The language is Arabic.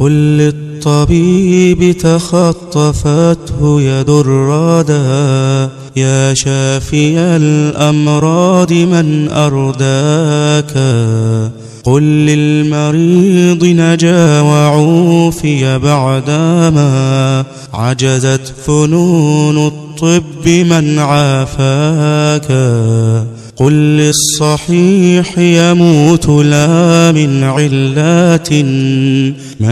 قل للطبيب تخطفته يد الردى يا شافي الأمراض من أرداك. قل للمريض نجا وعوفي بعدما عجزت فنون الطب من عافاك. قل للصحيح يموت لا من علات من